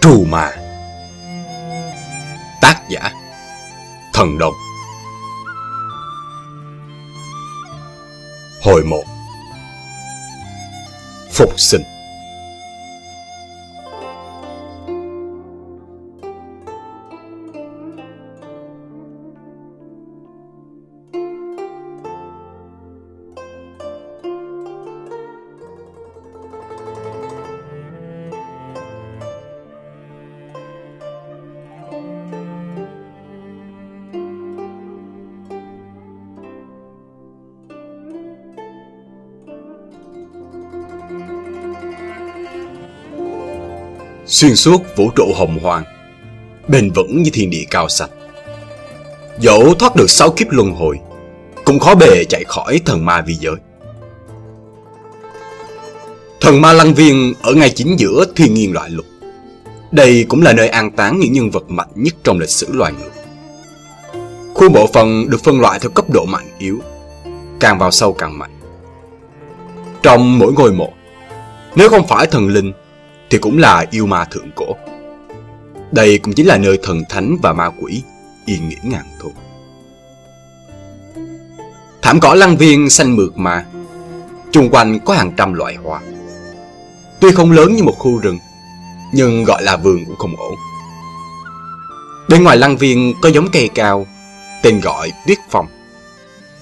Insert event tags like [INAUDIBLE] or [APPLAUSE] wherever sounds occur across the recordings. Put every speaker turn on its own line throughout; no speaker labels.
Trù mà Tác giả Thần Đồng. Hồi một. Phục sinh. Xuyên suốt vũ trụ hồng hoang, bền vững như thiên địa cao sạch. Dẫu thoát được sáu kiếp luân hồi, cũng khó bề chạy khỏi thần ma vi giới. Thần ma lăng viên ở ngay chính giữa thiên nhiên loại lục. Đây cũng là nơi an táng những nhân vật mạnh nhất trong lịch sử loài người. Khu bộ phận được phân loại theo cấp độ mạnh yếu, càng vào sâu càng mạnh. Trong mỗi ngôi mộ, nếu không phải thần linh thì cũng là yêu ma thượng cổ. Đây cũng chính là nơi thần thánh và ma quỷ yên nghỉ ngàn thu. Thảm cỏ lăng viên xanh mượt mà, chung quanh có hàng trăm loại hoa. Tuy không lớn như một khu rừng, nhưng gọi là vườn cũng không ổn. Bên ngoài lăng viên có giống cây cao, tên gọi tuyết phong,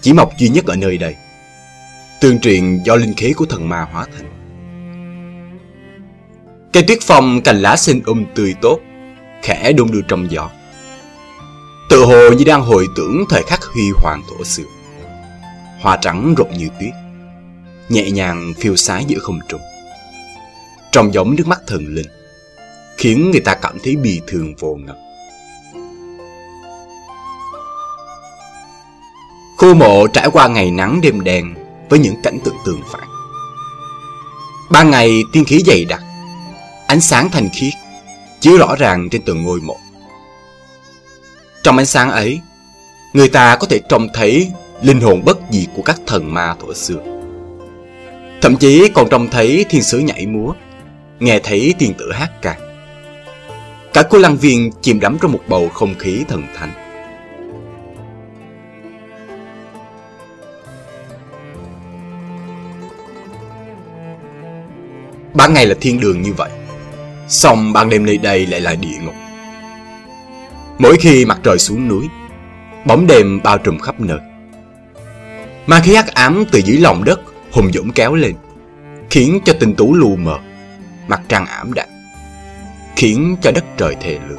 chỉ mọc duy nhất ở nơi đây. Tương truyền do linh khí của thần ma hóa thành. Cây tuyết phong cành lá xinh um tươi tốt, khẽ đung đưa trong gió. Tự hồ như đang hồi tưởng thời khắc huy hoàng thổ xưa. Hoa trắng rụng như tuyết, nhẹ nhàng phiêu sái giữa không trung. Trông giống nước mắt thần linh, khiến người ta cảm thấy bì thường vô ngập. Khu mộ trải qua ngày nắng đêm đen với những cảnh tượng tường phản. Ban ngày tiên khí dày đặc, ánh sáng thanh khiết, chiếu rõ ràng trên từng ngôi mộ. Trong ánh sáng ấy, người ta có thể trông thấy linh hồn bất diệt của các thần ma thuở xưa. Thậm chí còn trông thấy thiên sứ nhảy múa, nghe thấy tiên tử hát ca. Cả cô lăng viên chìm đắm trong một bầu không khí thần thánh. Ban ngày là thiên đường như vậy Xong ban đêm nơi đây lại là địa ngục. Mỗi khi mặt trời xuống núi, Bóng đêm bao trùm khắp nơi. Ma khí hắc ám từ dưới lòng đất hùng dũng kéo lên, Khiến cho tinh tú lù mờ, Mặt trăng ảm đạm, Khiến cho đất trời thề lương.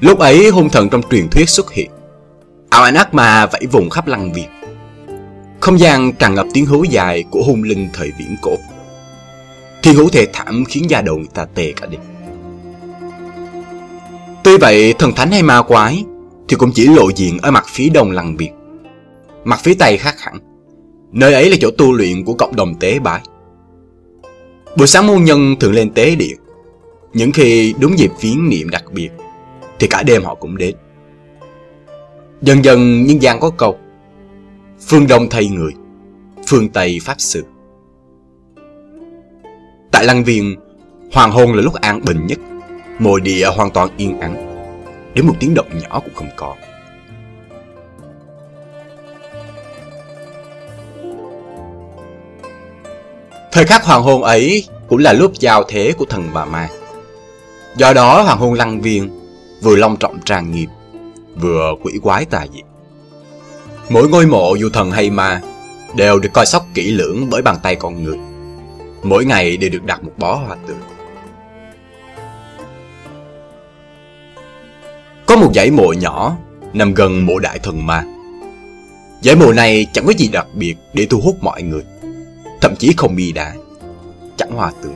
Lúc ấy hung thần trong truyền thuyết xuất hiện, Ảo ảnh ác ma vẫy vùng khắp lăng việt không gian tràn ngập tiếng hú dài của hung linh thời viễn cổ. Thiên hú thê thảm khiến da đầu người ta tê cả đi. Tuy vậy, thần thánh hay ma quái thì cũng chỉ lộ diện ở mặt phía đông lằn biệt. Mặt phía tây khác hẳn. Nơi ấy là chỗ tu luyện của cộng đồng tế bái. Buổi sáng môn nhân thường lên tế điện. Những khi đúng dịp viếng niệm đặc biệt thì cả đêm họ cũng đến. Dần dần nhân gian có câu Phương Đông thay người, phương Tây pháp sư. Tại Lăng Viên, hoàng hôn là lúc an bình nhất, mồi địa hoàn toàn yên ắng, đến một tiếng động nhỏ cũng không có. Thời khắc hoàng hôn ấy cũng là lúc giao thế của thần và ma. Do đó hoàng hôn Lăng Viên vừa long trọng trang nghiêm, vừa quỷ quái tà dị. Mỗi ngôi mộ dù thần hay ma đều được coi sóc kỹ lưỡng bởi bàn tay con người. Mỗi ngày đều được đặt một bó hoa tươi. Có một dãy mộ nhỏ nằm gần mộ đại thần ma. Dãy mộ này chẳng có gì đặc biệt để thu hút mọi người. Thậm chí không bi đá, chẳng hoa tươi.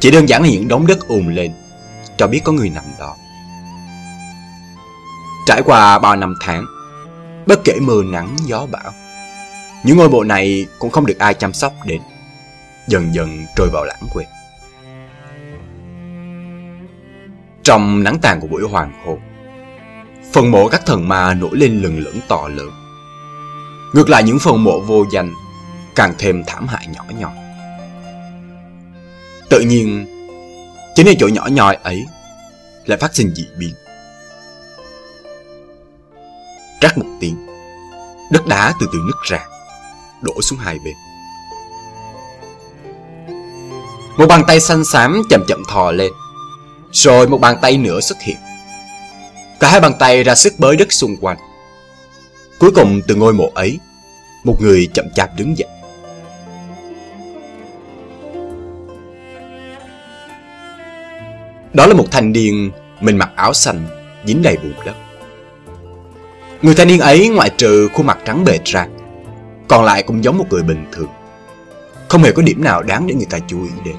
Chỉ đơn giản là những đống đất ùn lên, cho biết có người nằm đó. Trải qua bao năm tháng, bất kể mưa nắng gió bão. Những ngôi mộ này cũng không được ai chăm sóc đến, dần dần trôi vào lãng quên. Trong nắng tàn của buổi hoàng hôn, phần mộ các thần ma nổi lên lừng lững to lớn. Ngược lại những phần mộ vô danh càng thêm thảm hại nhỏ nhoi. Tự nhiên, chính ở chỗ nhỏ nhoi ấy lại phát sinh dị biến. Rắc một tiếng, đất đá từ từ nứt ra, đổ xuống hai bên. Một bàn tay xanh xám chậm chậm thò lên, rồi một bàn tay nữa xuất hiện. Cả hai bàn tay ra sức bới đất xung quanh. Cuối cùng từ ngôi mộ ấy, một người chậm chạp đứng dậy. Đó là một thanh niên mình mặc áo xanh, dính đầy bùn đất. Người thanh niên ấy ngoại trừ khuôn mặt trắng bệch ra, còn lại cũng giống một người bình thường. Không hề có điểm nào đáng để người ta chú ý đến.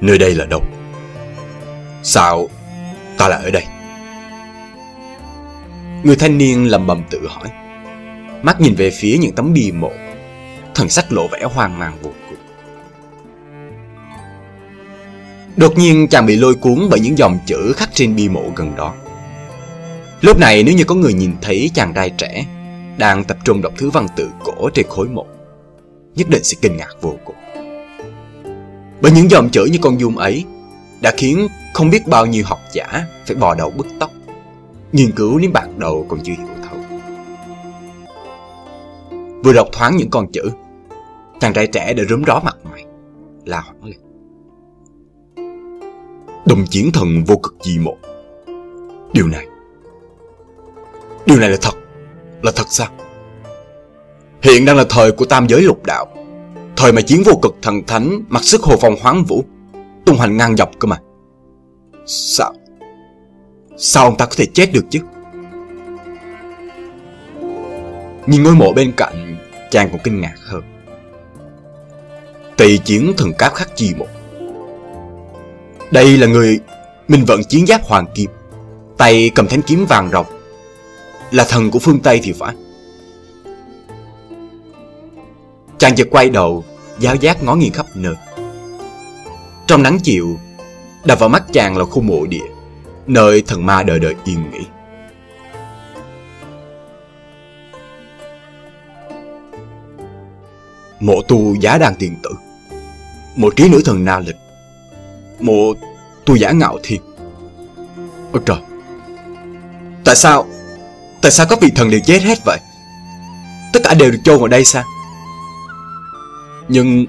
Nơi đây là đâu? Sao ta lại ở đây? Người thanh niên lầm bầm tự hỏi. Mắt nhìn về phía những tấm bia mộ, thần sắc lộ vẻ hoang mang vô cùng. Đột nhiên chàng bị lôi cuốn bởi những dòng chữ khắc trên bia mộ gần đó. Lúc này nếu như có người nhìn thấy chàng trai trẻ đang tập trung đọc thứ văn tự cổ trên khối mộ, nhất định sẽ kinh ngạc vô cùng. Bởi những dòng chữ như con dung ấy đã khiến không biết bao nhiêu học giả phải bò đầu bứt tóc, nghiên cứu đến bạc đầu còn chưa hiểu thấu. Vừa đọc thoáng những con chữ, chàng trai trẻ đã rúm ró mặt mày, la hoảng lên. Đồng chiến thần vô cực di mộ. Điều này, điều này là thật, là thật sao? Hiện đang là thời của tam giới lục đạo. Thời mà chiến vô cực thần thánh Mặc sức hồ phòng hoáng vũ Tung hành ngang dọc cơ mà. Sao? Sao ông ta có thể chết được chứ? Nhìn ngôi mộ bên cạnh Chàng cũng kinh ngạc hơn. Tỳ chiến thần cáp khắc chi một. Đây là người Mình vận chiến giáp hoàng kim Tay cầm thanh kiếm vàng rồng là thần của phương Tây thì phải. Chàng chợt quay đầu, Giáo giác ngó nghiêng khắp nơi. Trong nắng chiều, Đập vào mắt chàng là khu mộ địa, Nơi thần ma đời đời yên nghỉ. Mộ tu giá đàn tiền tử, mộ trí nữ thần na lịch, Mộ tu giả ngạo thiên. Ôi trời, Tại sao Tại sao các vị thần đều chết hết vậy Tất cả đều được chôn ở đây sao nhưng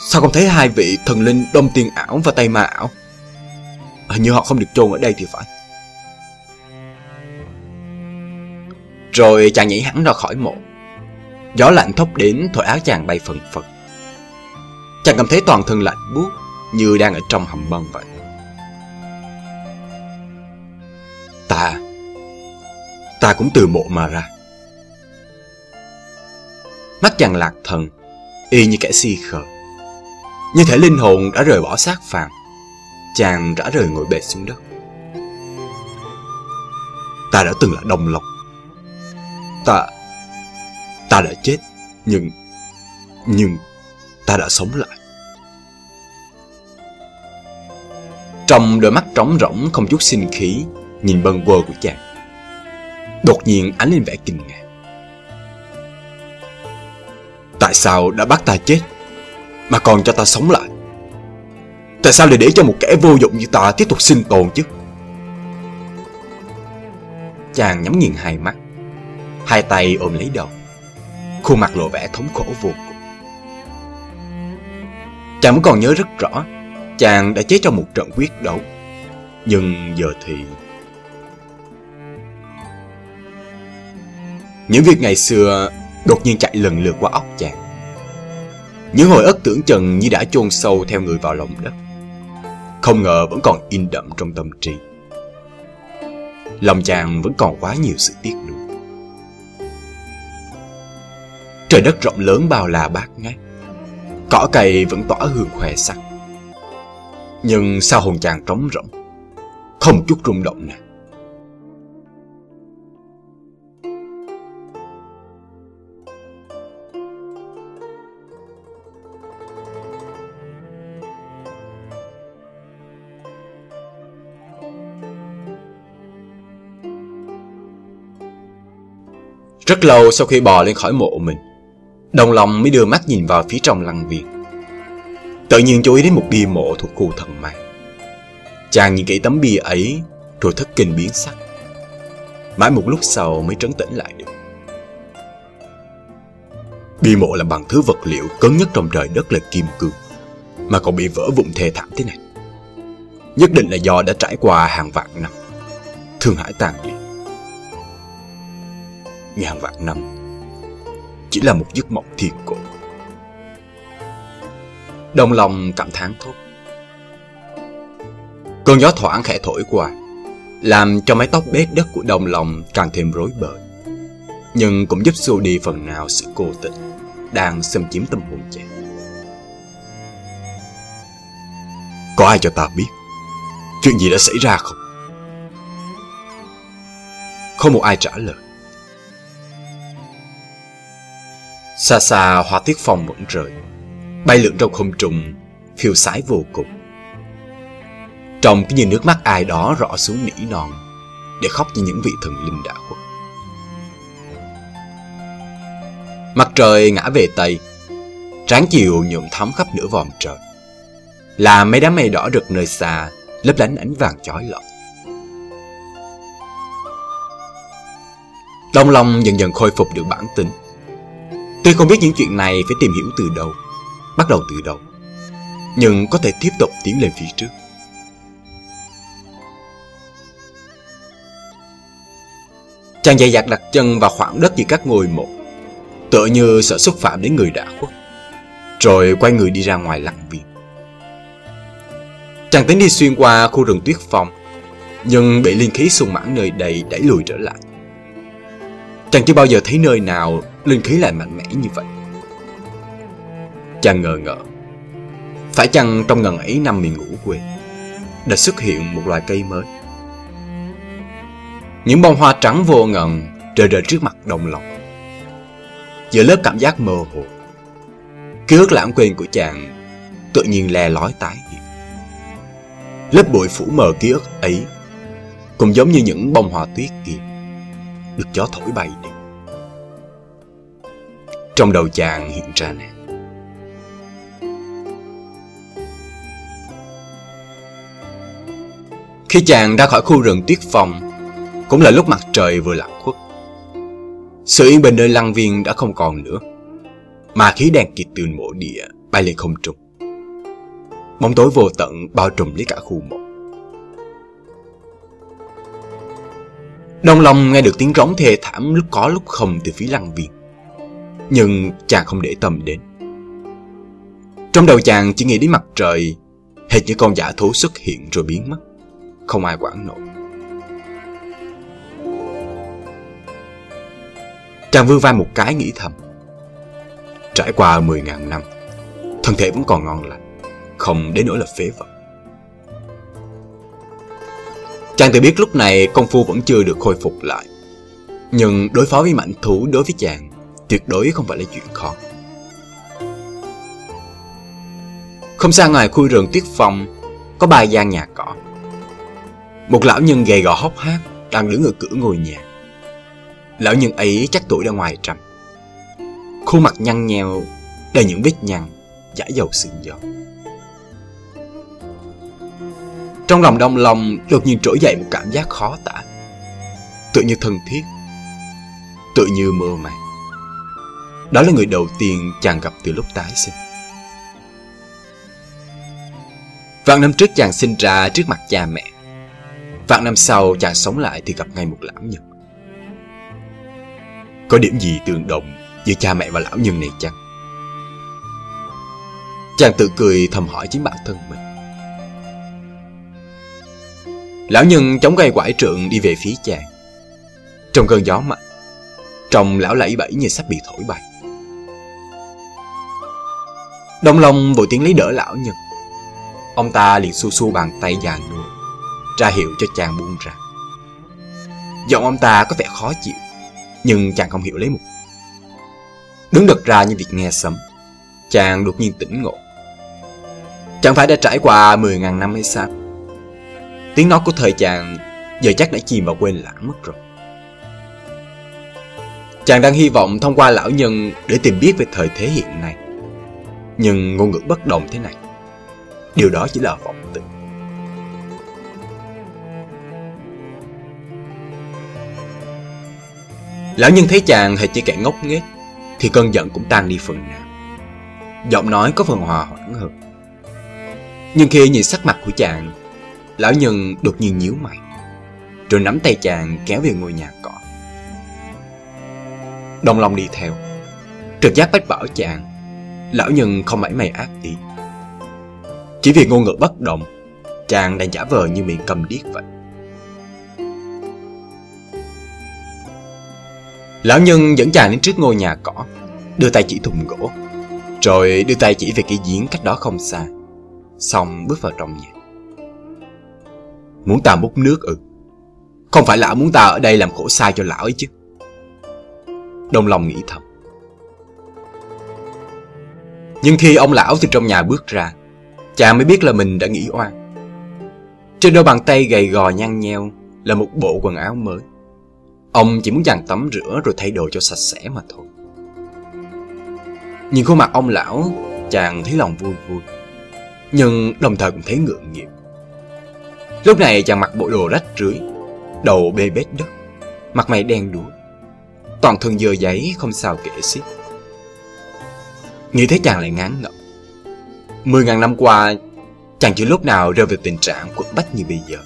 sao không thấy hai vị thần linh đông tiền ảo và tây ma ảo? Hình như họ không được chôn ở đây thì phải. Rồi chàng nhảy hẳn ra khỏi mộ. Gió lạnh thốc đến, thổi áo chàng bay phần phật. Chàng cảm thấy toàn thân lạnh buốt, như đang ở trong hầm băng vậy. Ta cũng từ mộ mà ra. Mắt chàng lạc thần y như kẻ si khờ. Như thể linh hồn đã rời bỏ xác phàm, chàng rã rời ngồi bệt xuống đất. Ta đã từng là đồng lộc. Ta... Ta đã chết, nhưng... Nhưng... Ta đã sống lại. Trong đôi mắt trống rỗng không chút sinh khí, nhìn bần quơ của chàng. Đột nhiên ánh lên vẻ kinh ngạc. Tại sao đã bắt ta chết, Mà còn cho ta sống lại? Tại sao lại để cho một kẻ vô dụng như ta tiếp tục sinh tồn chứ? Chàng nhắm nghiền hai mắt, Hai tay ôm lấy đầu, Khuôn mặt lộ vẻ thống khổ vô cùng. Chàng vẫn còn nhớ rất rõ, Chàng đã chết trong một trận quyết đấu, Nhưng giờ thì Những việc ngày xưa đột nhiên chạy lần lượt qua óc chàng. Những hồi ức tưởng chừng như đã chôn sâu theo người vào lòng đất. Không ngờ vẫn còn in đậm trong tâm trí. Lòng chàng vẫn còn quá nhiều sự tiếc nuối. Trời đất rộng lớn bao la bát ngát. Cỏ cây vẫn tỏa hương khoe sắc. Nhưng sao hồn chàng trống rỗng, không chút rung động nào. Rất lâu sau khi bò lên khỏi mộ mình, Đồng lòng mới đưa mắt nhìn vào phía trong lăng viên Tự nhiên chú ý đến một bia mộ thuộc khu thần ma. Chàng nhìn kỹ tấm bia ấy Rồi thất kinh biến sắc. Mãi một lúc sau mới trấn tĩnh lại được. Bia mộ là bằng thứ vật liệu cứng nhất trong trời đất là kim cương, Mà còn bị vỡ vụn thê thảm thế này. Nhất định là do đã trải qua hàng vạn năm. Thương hải tàn liệt Ngàn vạn năm. Chỉ là một giấc mộng thiên cổ. Đồng lòng cảm thán thốt. Cơn gió thoảng khẽ thổi qua, Làm cho mái tóc bết đất của đồng lòng càng thêm rối bời. Nhưng cũng giúp xua đi phần nào sự cô tịch Đang xâm chiếm tâm hồn chàng Có ai cho ta biết Chuyện gì đã xảy ra không? Không một ai trả lời. Xa xa hoa tiết phong vẫn rời Bay lượn trong không trung, Phiêu sái vô cùng Trông cứ như nước mắt ai đó rõ xuống nỉ non, Để khóc như những vị thần linh đã khuất Mặt trời ngã về Tây, Tráng chiều nhuộm thắm khắp nửa vòm trời Là mấy đám mây đỏ rực nơi xa, lấp lánh ánh vàng chói lọi. Đông Long dần dần khôi phục được bản tính. Tuy không biết những chuyện này phải tìm hiểu từ đâu, bắt đầu từ đâu, nhưng có thể tiếp tục tiến lên phía trước. Chàng dày dặt đặt chân vào khoảng đất giữa các ngôi mộ, tựa như sợ xúc phạm đến người đã khuất, rồi quay người đi ra ngoài lặng viên. Chàng tính đi xuyên qua khu rừng tuyết phong Nhưng bị linh khí sung mãn nơi đây đẩy lùi trở lại Chàng chưa bao giờ thấy nơi nào linh khí lại mạnh mẽ như vậy. Chàng ngờ ngợ. Phải chăng trong ngần ấy năm miền ngủ quê, Đã xuất hiện một loài cây mới? Những bông hoa trắng vô ngần Rơi rời trước mặt đồng lòng. Giữa lớp cảm giác mơ hồ, Ký ức lãng quên của chàng Tự nhiên le lói tái hiện. Lớp bụi phủ mờ ký ức ấy Cũng giống như những bông hoa tuyết kia Được gió thổi bay đi. Trong đầu chàng hiện ra nè Khi chàng ra khỏi khu rừng tuyết phong, Cũng là lúc mặt trời vừa lặn khuất Sự yên bình nơi lăng viên đã không còn nữa, Mà khí đèn kịt từ mộ địa bay lên không trung bóng tối vô tận bao trùm lấy cả khu mộ. Đông Long nghe được tiếng rống thê thảm lúc có lúc không từ phía lăng viên. Nhưng chàng không để tâm đến. Trong đầu chàng chỉ nghĩ đến mặt trời, hệt như con giả thú xuất hiện rồi biến mất. Không ai quản nổi. Chàng vươn vai một cái nghĩ thầm. Trải qua 10.000 năm, thân thể vẫn còn ngon lành không đến nỗi là phế vật. Chàng tự biết lúc này công phu vẫn chưa được khôi phục lại. Nhưng đối phó với mạnh thú đối với chàng tuyệt đối không phải là chuyện khó. Không xa ngoài khu rừng tuyết phong có ba gian nhà cỏ. Một lão nhân gầy gò hốc hác đang đứng ở cửa ngôi nhà. Lão nhân ấy chắc tuổi đã ngoài trăm. Khuôn mặt nhăn nheo, đầy những vết nhăn, giả dầu sương gió. Trong lòng đông lòng đột nhiên trỗi dậy một cảm giác khó tả Tự như thân thiết Tự như mơ màng đó là người đầu tiên chàng gặp từ lúc tái sinh. Vạn năm trước chàng sinh ra trước mặt cha mẹ. Vạn năm sau chàng sống lại thì gặp ngay một lão nhân. Có điểm gì tương đồng giữa cha mẹ và lão nhân này chăng? Chàng tự cười thầm hỏi chính bản thân mình. Lão nhân chống gây quải trượng đi về phía chàng. Trong cơn gió mạnh Trông lão lẫy bẫy như sắp bị thổi bay. Đông Long vội tiếng lấy đỡ lão nhân Ông ta liền xu xu bàn tay già nua, Ra hiệu cho chàng buông ra. Giọng ông ta có vẻ khó chịu, Nhưng chàng không hiểu lấy một. Đứng đật ra như việc nghe sấm, Chàng đột nhiên tỉnh ngộ. Chẳng phải đã trải qua 10.000 năm hay sao? Tiếng nói của thời chàng giờ chắc đã chìm vào quên lãng mất rồi. Chàng đang hy vọng thông qua lão nhân để tìm biết về thời thế hiện nay. Nhưng ngôn ngữ bất đồng thế này, Điều đó chỉ là vọng tưởng. Lão nhân thấy chàng hệt chỉ kẻ ngốc nghếch Thì cơn giận cũng tan đi phần nào. Giọng nói có phần hòa hoãn hơn. Nhưng khi nhìn sắc mặt của chàng Lão nhân đột nhiên nhíu mày Rồi nắm tay chàng kéo về ngôi nhà cỏ Đông Long đi theo Trực giác bách bảo chàng Lão nhân không mảy may ác ý. Chỉ vì ngôn ngữ bất động, Chàng đang giả vờ như miệng cầm điếc vậy. Lão nhân dẫn chàng đến trước ngôi nhà cỏ, Đưa tay chỉ thùng gỗ, Rồi đưa tay chỉ về cái giếng cách đó không xa, Xong bước vào trong nhà. Muốn ta múc nước ư? Không phải lão muốn ta ở đây làm khổ sai cho lão ấy chứ. Đông lòng nghĩ thầm. Nhưng khi ông lão từ trong nhà bước ra, Chàng mới biết là mình đã nghĩ oan. Trên đôi bàn tay gầy gò nhăn nheo Là một bộ quần áo mới. Ông chỉ muốn dàn tắm rửa rồi thay đồ cho sạch sẽ mà thôi. Nhìn khuôn mặt ông lão, Chàng thấy lòng vui vui, Nhưng đồng thời cũng thấy ngượng nghiệp Lúc này chàng mặc bộ đồ rách rưới, Đầu bê bết đất, Mặt mày đen đuối Toàn thân dơ giấy, không sao kể xiết. Nghĩ thế chàng lại ngán ngẩm. Mười ngàn năm qua, Chàng chưa lúc nào rơi vào tình trạng quất bách như bây giờ.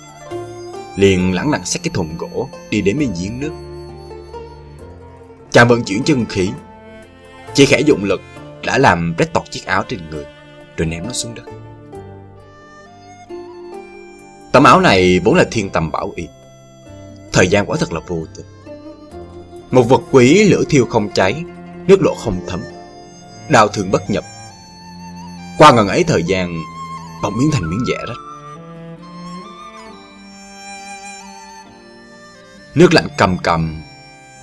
Liền lẳng lặng xách cái thùng gỗ đi đến bên giếng nước. Chàng vận chuyển chân khí. Chỉ khẽ dụng lực đã làm rách tọt chiếc áo trên người, rồi ném nó xuống đất. Tấm áo này vốn là thiên tầm bảo y. Thời gian quả thật là vô tình. Một vật quý lửa thiêu không cháy, nước lộ không thấm đau thương bất nhập. Qua ngần ấy thời gian, bỗng biến thành miếng dẻ rách Nước lạnh cầm cầm,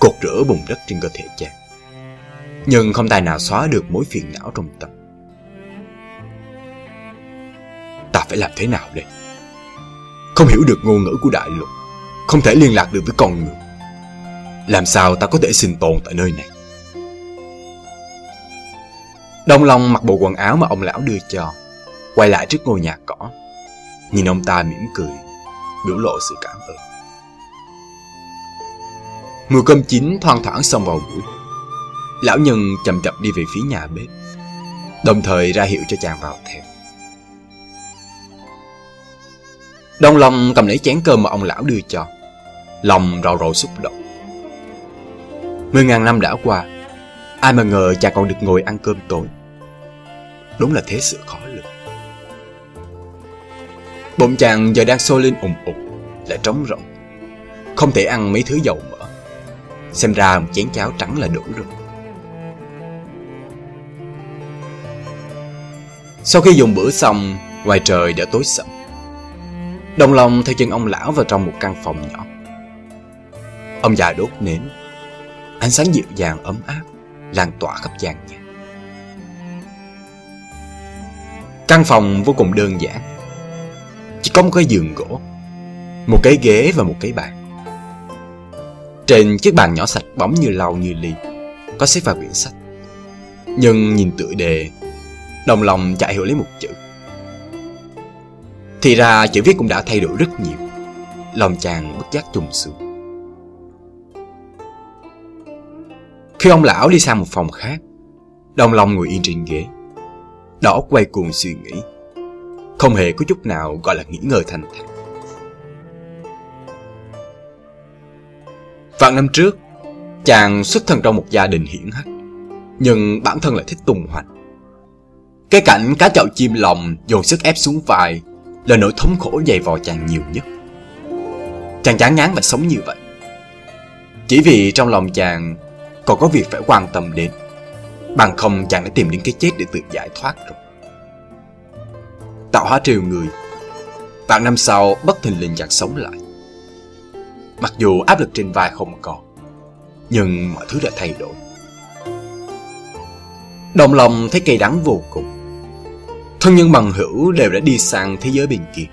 Cột rửa bùn đất trên cơ thể chàng. Nhưng không tài nào xóa được mối phiền não trong tâm. Ta phải làm thế nào đây? Không hiểu được ngôn ngữ của đại lục Không thể liên lạc được với con người. Làm sao ta có thể sinh tồn tại nơi này? Đông Long mặc bộ quần áo mà ông lão đưa cho, Quay lại trước ngôi nhà cỏ. Nhìn ông ta mỉm cười, Biểu lộ sự cảm ơn. Mùi cơm chín thoang thoảng xông vào mũi Lão nhân chậm chậm đi về phía nhà bếp, Đồng thời ra hiệu cho chàng vào theo. Đông Long cầm lấy chén cơm mà ông lão đưa cho, Lòng rầu rầu xúc động. Mười ngàn năm đã qua Ai mà ngờ chàng còn được ngồi ăn cơm tối. Đúng là thế sự khó lường. Bụng chàng giờ đang sôi lên ủng ục, Lại trống rỗng. Không thể ăn mấy thứ dầu mỡ. Xem ra một chén cháo trắng là đủ rồi. Sau khi dùng bữa xong, Ngoài trời đã tối sầm. Đồng lòng theo chân ông lão vào trong một căn phòng nhỏ. Ông già đốt nến. Ánh sáng dịu dàng, ấm áp. Lan tỏa khắp gian nhà. Căn phòng vô cùng đơn giản. Chỉ có một cái giường gỗ, Một cái ghế và một cái bàn. Trên chiếc bàn nhỏ sạch bóng như lau như ly, Có xếp vào quyển sách. Nhưng nhìn tựa đề, Đồng lòng chạy hiểu lấy một chữ. Thì ra chữ viết cũng đã thay đổi rất nhiều, Lòng chàng bất giác trùng xuống. Khi ông lão đi sang một phòng khác Đông Long ngồi yên trên ghế Đó quay cuồng suy nghĩ Không hề có chút nào gọi là nghỉ ngơi thành thản Vạn năm trước, chàng xuất thân trong một gia đình hiển hách, nhưng bản thân lại thích tung hoành. Cái cảnh cá chậu chim lòng dồn sức ép xuống vai là nỗi thống khổ dày vò chàng nhiều nhất. Chàng chán ngán và sống như vậy. Chỉ vì trong lòng chàng còn có việc phải quan tâm đến, bằng không chàng đã tìm đến cái chết để tự giải thoát rồi. Tạo hóa trêu người, vạn năm sau bất thình lình chàng sống lại. Mặc dù áp lực trên vai không còn Nhưng mọi thứ đã thay đổi. Đồng lòng thấy cây đắng vô cùng. Thân nhân bằng hữu đều đã đi sang thế giới bên kia.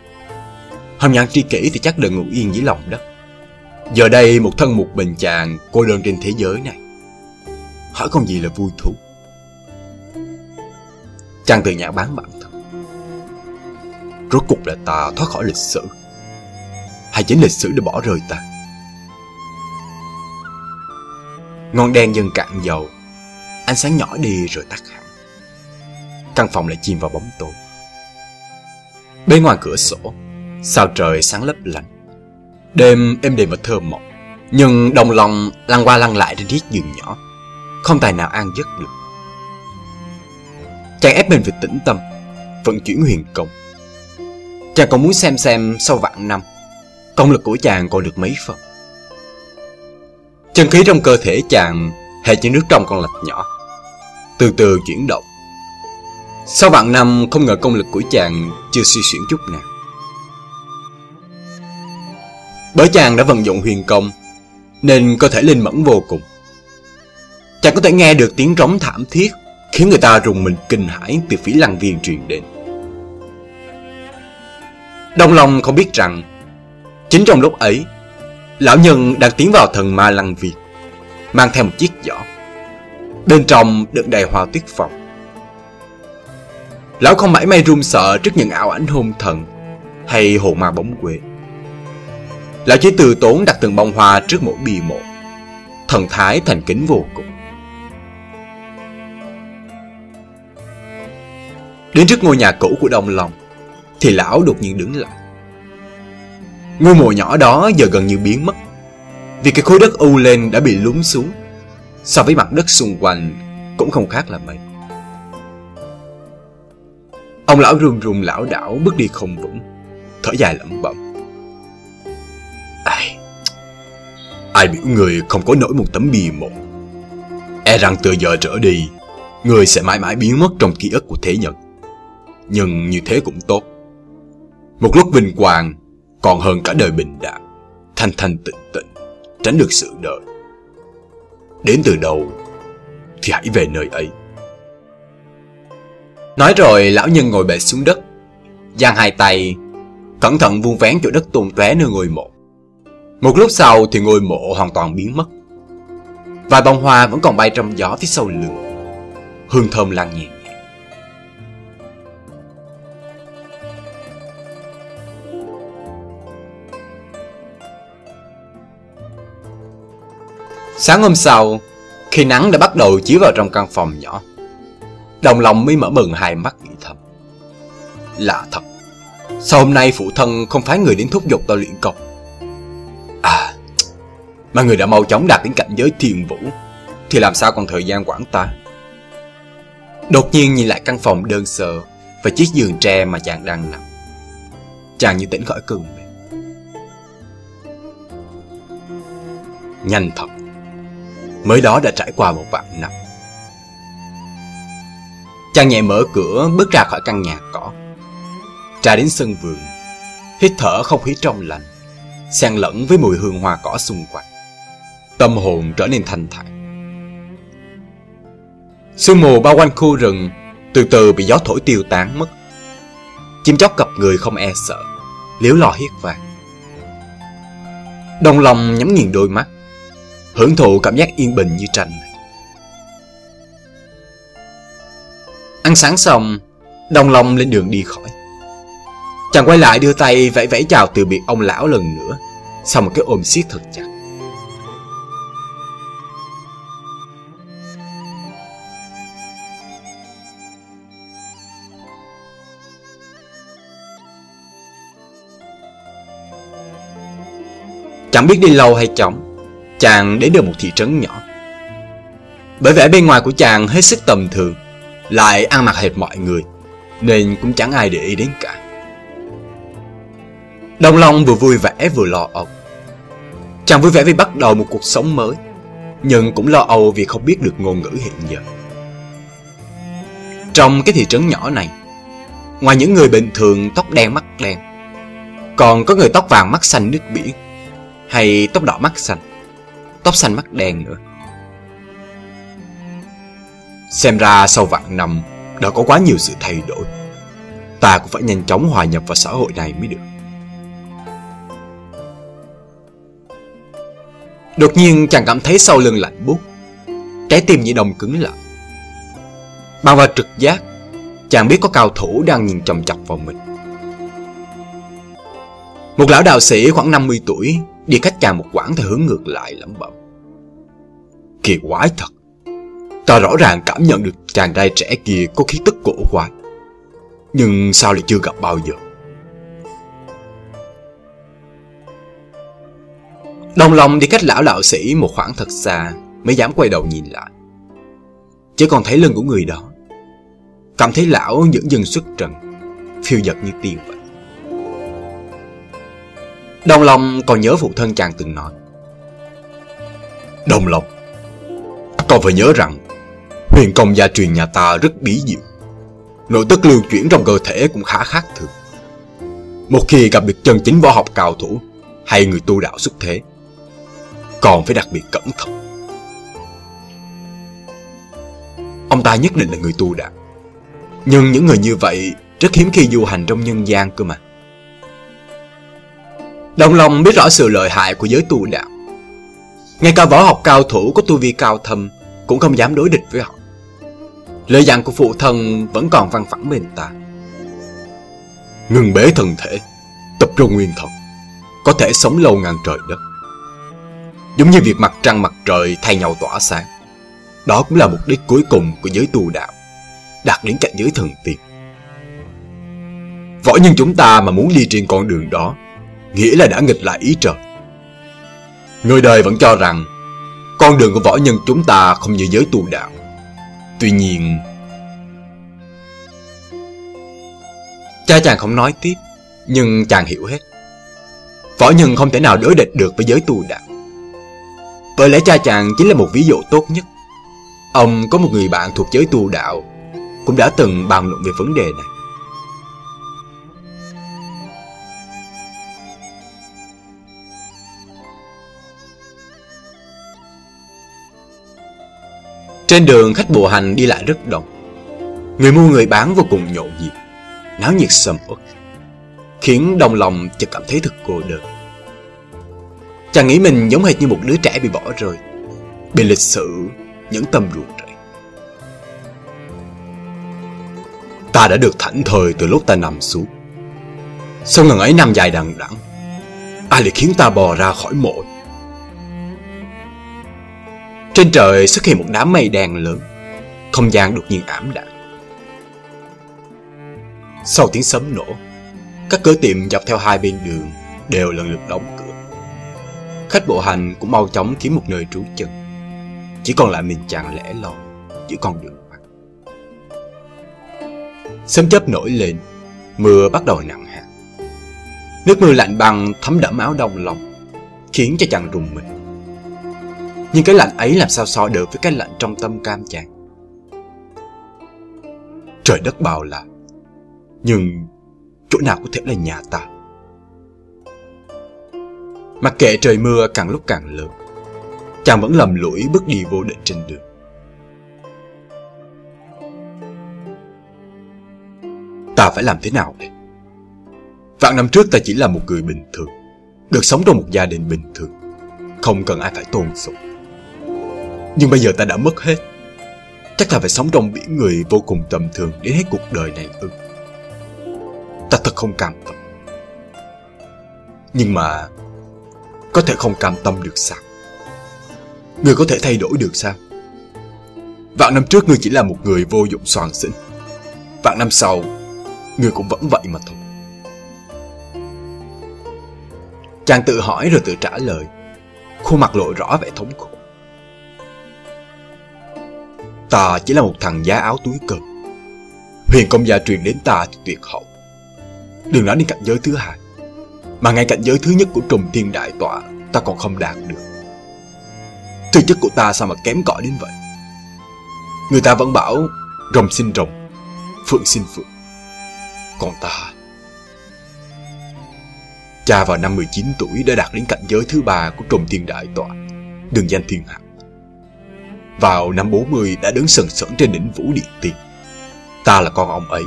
Hồng nhãn tri kỷ thì chắc đừng ngủ yên dưới lòng đất. Giờ đây một thân một bình chàng cô đơn trên thế giới này. Hỏi không gì là vui thú. Chàng tự nhà bán bản thân Rốt cục là ta thoát khỏi lịch sử. Hay chính lịch sử đã bỏ rơi ta? Ngọn đèn dần cạn dầu. Ánh sáng nhỏ đi rồi tắt hẳn. Căn phòng lại chìm vào bóng tối. Bên ngoài cửa sổ, Sao trời sáng lấp lánh. Đêm êm đềm và thơ mộng. Nhưng đồng lòng lăn qua lăn lại trên chiếc giường nhỏ. Không tài nào an giấc được. Chàng ép mình phải tĩnh tâm, Vận chuyển huyền công. Chàng còn muốn xem xem sau vạn năm, Công lực của chàng còn được mấy phần. Chân khí trong cơ thể chàng Hệ như nước trong con lạch nhỏ, Từ từ chuyển động. Sau vạn năm, không ngờ công lực của chàng Chưa suy xuyển chút nào. Bởi chàng đã vận dụng huyền công, Nên cơ thể linh mẫn vô cùng. Chàng có thể nghe được tiếng trống thảm thiết Khiến người ta rùng mình kinh hãi từ phía lăng viên truyền đến. Đông Long không biết rằng, Chính trong lúc ấy, Lão nhân đang tiến vào thần ma lăng viên, Mang theo một chiếc giỏ. Bên trong đựng đầy hoa tuyết phòng Lão không mãi may run sợ trước những ảo ảnh hôn thần Hay hồn ma bóng quê. Lão chỉ từ tốn đặt từng bông hoa trước mỗi bì mộ Thần thái thành kính vô cùng. Đến trước ngôi nhà cũ của Đông Long, Thì lão đột nhiên đứng lại. Ngôi mộ nhỏ đó giờ gần như biến mất, Vì cái khối đất u lên đã bị lún xuống, So với mặt đất xung quanh Cũng không khác là mấy. Ông lão run run lão đảo bước đi không vững, Thở dài lẩm bẩm. Ai Ai biểu người không có nổi một tấm bì mộ. E rằng từ giờ trở đi, Người sẽ mãi mãi biến mất trong ký ức của thế nhân. Nhưng như thế cũng tốt Một lúc vinh quang còn hơn cả đời bình đạm, thanh thanh tịnh tịnh, tránh được sự đời. Đến từ đầu thì hãy về nơi ấy. Nói rồi lão nhân ngồi bệt xuống đất, giang hai tay, cẩn thận vuông vén chỗ đất tung tóe nơi ngôi mộ. Một lúc sau thì ngôi mộ hoàn toàn biến mất. Vài bông hoa vẫn còn bay trong gió phía sau lưng. Hương thơm lan nhẹ Sáng hôm sau, khi nắng đã bắt đầu chiếu vào trong căn phòng nhỏ, Đồng lòng mới mở mừng hai mắt nghĩ thầm. Lạ thật, sao hôm nay phụ thân không phái người đến thúc giục tôi luyện công? À, mà người đã mau chóng đạt đến cảnh giới thiền vũ, thì làm sao còn thời gian quản ta? Đột nhiên nhìn lại căn phòng đơn sơ và chiếc giường tre mà chàng đang nằm. Chàng như tỉnh khỏi cơn mê. Nhanh thật, mới đó đã trải qua một vạn năm. Chàng nhẹ mở cửa bước ra khỏi căn nhà cỏ. Trà đến sân vườn, hít thở không khí trong lành, xen lẫn với mùi hương hoa cỏ xung quanh. Tâm hồn trở nên thanh thản. Sương mù bao quanh khu rừng từ từ bị gió thổi tiêu tán mất. Chim chóc cặp người không e sợ, liếu lo hiết vàng. Đồng lòng nhắm nghiền đôi mắt, hưởng thụ cảm giác yên bình như tranh. Ăn sáng xong, Đồng Long lên đường đi khỏi. Chàng quay lại đưa tay vẫy vẫy chào từ biệt ông lão lần nữa, sau một cái ôm siết thật chặt. Chẳng biết đi lâu hay chóng chàng đến được một thị trấn nhỏ. Bởi vẻ bên ngoài của chàng hết sức tầm thường, lại ăn mặc hệt mọi người, nên cũng chẳng ai để ý đến cả. Đông Long vừa vui vẻ vừa lo âu. Chàng vui vẻ vì bắt đầu một cuộc sống mới, nhưng cũng lo âu vì không biết được ngôn ngữ hiện giờ. Trong cái thị trấn nhỏ này, ngoài những người bình thường tóc đen mắt đen, còn có người tóc vàng mắt xanh nước biển, hay tóc đỏ mắt xanh tóc xanh mắt đen nữa. Xem ra sau vạn năm đã có quá nhiều sự thay đổi. Ta cũng phải nhanh chóng hòa nhập vào xã hội này mới được. Đột nhiên chàng cảm thấy sau lưng lạnh buốt, Trái tim như đồng cứng lại Bằng vào trực giác, Chàng biết có cao thủ đang nhìn chầm chọc vào mình Một lão đạo sĩ khoảng 50 tuổi đi cách chàng một quãng theo hướng ngược lại lẩm bẩm. Kỳ quái thật. Ta rõ ràng cảm nhận được chàng trai trẻ kia có khí tức cổ quái. Nhưng sao lại chưa gặp bao giờ? Đồng lòng đi cách lão đạo sĩ một khoảng thật xa mới dám quay đầu nhìn lại. Chỉ còn thấy lưng của người đó. Cảm thấy lão những dừng xuất trần, phiêu dật như tiên vậy. Đồng lòng còn nhớ phụ thân chàng từng nói. Đồng lòng, con phải nhớ rằng huyền công gia truyền nhà ta rất bí diệu. Nội tức lưu chuyển trong cơ thể cũng khá khác thường. Một khi gặp được chân chính võ học cao thủ hay người tu đạo xuất thế, còn phải đặc biệt cẩn thận. Ông ta nhất định là người tu đạo. Nhưng những người như vậy rất hiếm khi du hành trong nhân gian cơ mà. Đồng lòng biết rõ sự lợi hại của giới tu đạo. Ngay cả võ học cao thủ có tu vi cao thâm cũng không dám đối địch với họ. Lời dặn của phụ thân vẫn còn văng phẳng bên ta. Ngừng bế thần thể, tập trung nguyên thần, có thể sống lâu ngàn trời đất. Giống như việc mặt trăng mặt trời thay nhau tỏa sáng. Đó cũng là mục đích cuối cùng của giới tu đạo, đạt đến cảnh giới thần tiên. Võ nhân chúng ta mà muốn đi trên con đường đó, nghĩa là đã nghịch lại ý trời. Người đời vẫn cho rằng con đường của võ nhân chúng ta không như giới tu đạo. Tuy nhiên... Cha chàng không nói tiếp, nhưng chàng hiểu hết. Võ nhân không thể nào đối địch được với giới tu đạo. Bởi lẽ cha chàng chính là một ví dụ tốt nhất. Ông có một người bạn thuộc giới tu đạo, cũng đã từng bàn luận về vấn đề này. Trên đường, khách bộ hành đi lại rất đông. Người mua người bán vô cùng nhộn nhịp, Náo nhiệt sầm uất, Khiến đồng lòng chợt cảm thấy thật cô đơn. Chàng nghĩ mình giống hệt như một đứa trẻ bị bỏ rơi, Bị lịch sử những tâm ruột rẫy. Ta đã được thảnh thời từ lúc ta nằm xuống. Sau ngần ấy năm dài đằng đẵng, Ai lại khiến ta bò ra khỏi mộ? Trên trời xuất hiện một đám mây đen lớn. Không gian đột nhiên ảm đạm. Sau tiếng sấm nổ, Các cửa tiệm dọc theo hai bên đường Đều lần lượt đóng cửa. Khách bộ hành cũng mau chóng kiếm một nơi trú chân. Chỉ còn lại mình chàng lẻ loi Giữa con đường mặt Sấm chớp nổi lên, Mưa bắt đầu nặng hạt. Nước mưa lạnh băng thấm đẫm áo đông lòng, Khiến cho chàng rùng mình nhưng cái lạnh ấy làm sao so được với cái lạnh trong tâm cam chàng? Trời đất bao là, Nhưng chỗ nào có thể là nhà ta? Mặc kệ trời mưa càng lúc càng lớn, Chàng vẫn lầm lũi bước đi vô định trên đường. Ta phải làm thế nào đây? Vạn năm trước ta chỉ là một người bình thường, Được sống trong một gia đình bình thường, Không cần ai phải tôn sùng nhưng bây giờ ta đã mất hết. Chắc là phải sống trong biển người vô cùng tầm thường Đến hết cuộc đời này ư. Ta thật không cam tâm. Nhưng mà, Có thể không cam tâm được sao? Người có thể thay đổi được sao? Vạn năm trước người chỉ là một người vô dụng soàn xỉn Vạn năm sau Người cũng vẫn vậy mà thôi. Chàng tự hỏi rồi tự trả lời. Khuôn mặt lộ rõ vẻ thống khổ. Ta chỉ là một thằng giá áo túi cơm. Huyền công gia truyền đến ta thì tuyệt hậu. Đừng nói đến cảnh giới thứ hai. Mà ngay cảnh giới thứ nhất của trùng thiên đại tọa, Ta còn không đạt được. Tư chất của ta sao mà kém cỏi đến vậy? Người ta vẫn bảo, Rồng sinh rồng, Phượng sinh phượng. Còn ta Cha vào năm 19 tuổi đã đạt đến cảnh giới thứ ba của trùng thiên đại tọa, Đường danh thiên hạ vào năm 40 đã đứng sừng sững trên đỉnh Vũ Điện Tiên. Ta là con ông ấy.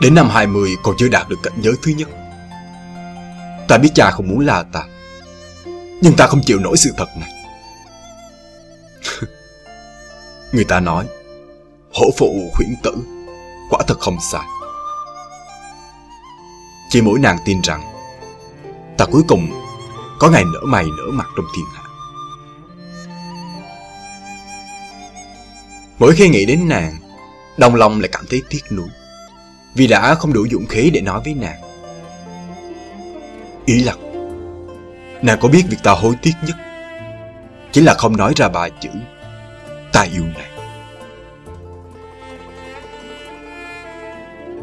Đến năm 20 còn chưa đạt được cảnh giới thứ nhất. Ta biết cha không muốn là ta. Nhưng ta không chịu nổi sự thật này. [LAUGHS] Người ta nói, hổ phụ khuyển tử, quả thật không sai. Chỉ mỗi nàng tin rằng, Ta cuối cùng có ngày nở mày nở mặt trong thiên hạ. Mỗi khi nghĩ đến nàng, đồng lòng lại cảm thấy tiếc nuối. Vì đã không đủ dũng khí để nói với nàng. Ý lặng Nàng có biết việc ta hối tiếc nhất Chính là không nói ra ba chữ Ta yêu nàng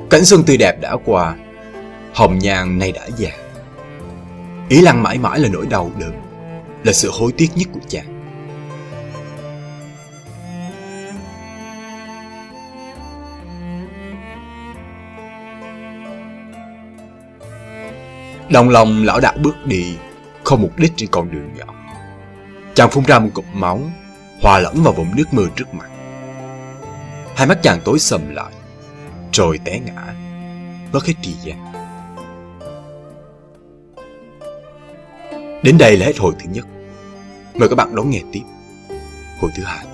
Cảnh xuân tươi đẹp đã qua Hồng nhan nay đã già Ý lăng mãi mãi là nỗi đau đớn Là sự hối tiếc nhất của chàng Đồng lòng lão đạo bước đi, Không mục đích trên con đường nhỏ. Chàng phun ra một cục máu, Hòa lẫn vào vũng nước mưa trước mặt. Hai mắt chàng tối sầm lại, Rồi té ngã, Mất hết tri giác. Đến đây là hết hồi thứ nhất. Mời các bạn đón nghe tiếp Hồi thứ hai.